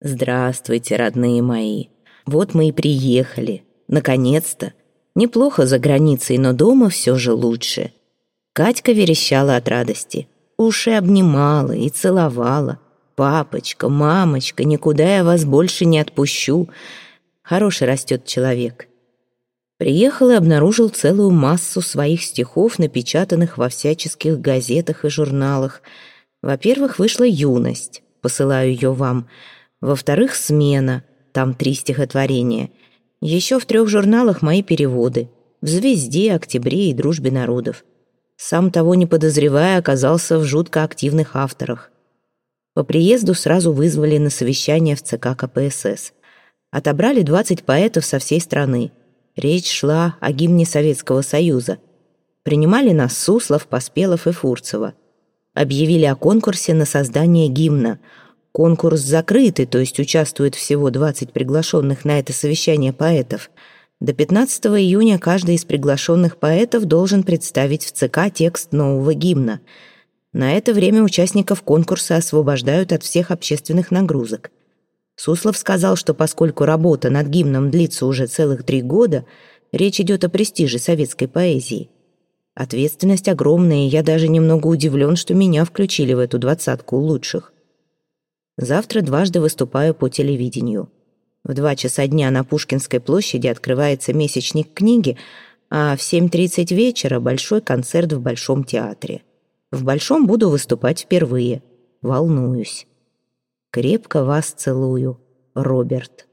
Здравствуйте, родные мои. Вот мы и приехали. Наконец-то. Неплохо за границей, но дома все же лучше. Катька верещала от радости. Уши обнимала и целовала. «Папочка, мамочка, никуда я вас больше не отпущу». Хороший растет человек. Приехал и обнаружил целую массу своих стихов, напечатанных во всяческих газетах и журналах. Во-первых, вышла «Юность», посылаю ее вам. Во-вторых, «Смена», там три стихотворения. Еще в трех журналах мои переводы. В «Звезде», «Октябре» и «Дружбе народов». Сам того не подозревая, оказался в жутко активных авторах. По приезду сразу вызвали на совещание в ЦК КПСС. Отобрали 20 поэтов со всей страны. Речь шла о гимне Советского Союза. Принимали нас Суслов, Поспелов и Фурцева. Объявили о конкурсе на создание гимна. Конкурс закрытый, то есть участвует всего 20 приглашенных на это совещание поэтов. До 15 июня каждый из приглашенных поэтов должен представить в ЦК текст нового гимна – на это время участников конкурса освобождают от всех общественных нагрузок. Суслов сказал, что поскольку работа над гимном длится уже целых три года, речь идет о престиже советской поэзии. Ответственность огромная, и я даже немного удивлен, что меня включили в эту двадцатку лучших. Завтра дважды выступаю по телевидению. В два часа дня на Пушкинской площади открывается месячник книги, а в 7.30 вечера большой концерт в Большом театре. В Большом буду выступать впервые. Волнуюсь. Крепко вас целую, Роберт.